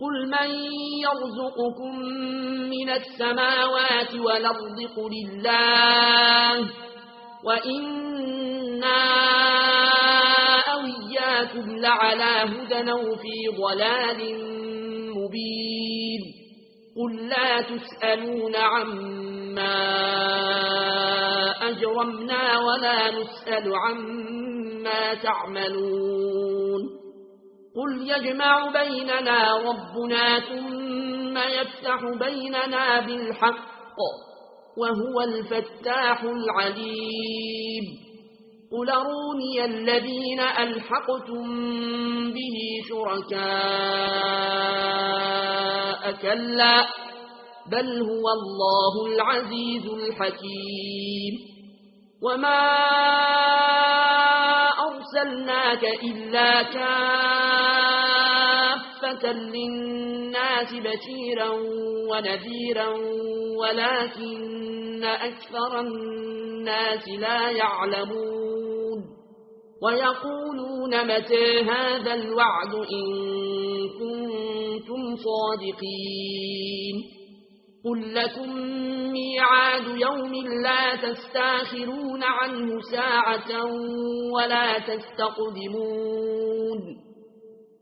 قل من يرزقكم من السماوات والأرض قل الله وإنا أوياكم لعلى هدى في ضلال مبين قل لا تسألون عما أجرمنا ولا نسأل عما تعملون قل يجمع بيننا ربنا ثم يفتح بيننا بالحق وهو الفتاح العليم قل روني الذين ألحقتم به شركاء كلا بل هو الله العزيز الحكيم وما أرسلناك إلا كان رحمة للناس بشيرا ونذيرا ولكن أكثر الناس لا يعلمون. ويقولون متى هذا الوعد إن كنتم صادقين. قل لكم ميعاد يوم لا تستأخرون عنه ساعة ولا تستقدمون.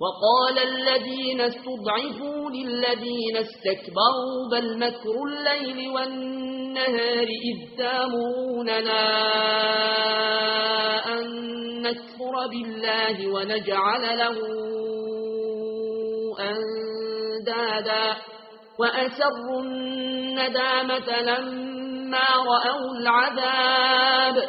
وقال الذين استضعفوا للذين استكبروا بل مكر الليل والنهار إذ تامروننا أن نكفر بالله ونجعل له أندادا وأسروا الندامة لما رأوا العذاب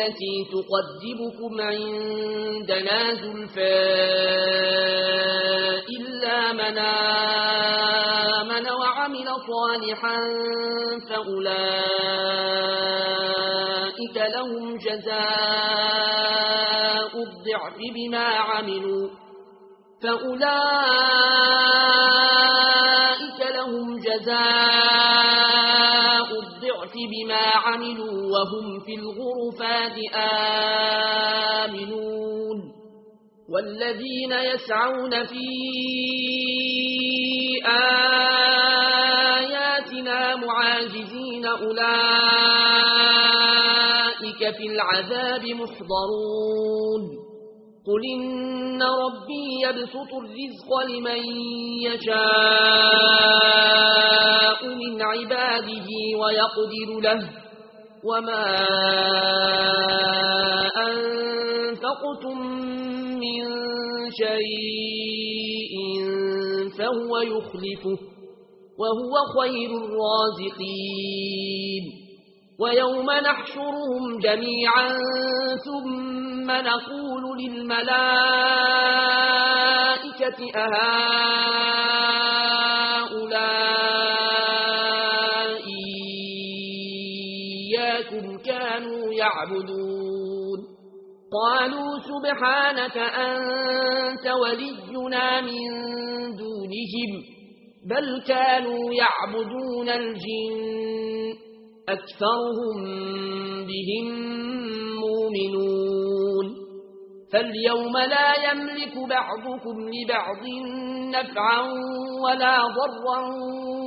التي تقذبكم عندنا زلفاء إلا من آمن وعمل صالحا فأولئك لهم جزاء الضعف بما عملوا فأولئك لهم جزاء الضعف بما عملوا وهم في الغرفات آمنون. والذين يسعون في آياتنا معاجزين أولئك في العذاب محضرون. قل إن ربي يبسط الرزق لمن يشاء. ويقدر له. وما أنفقتم من شيء فهو يخلفه وهو خير الرازقين. ويوم نحشرهم جميعا ثم نقول للملائكة أهالي لَكُمْ كانوا يعبدون. قالوا سبحانك أنت ولينا من دونهم بل كانوا يعبدون الجن أكثرهم بهم مؤمنون. فاليوم لا يملك بعضكم لبعض نفعا ولا ضرا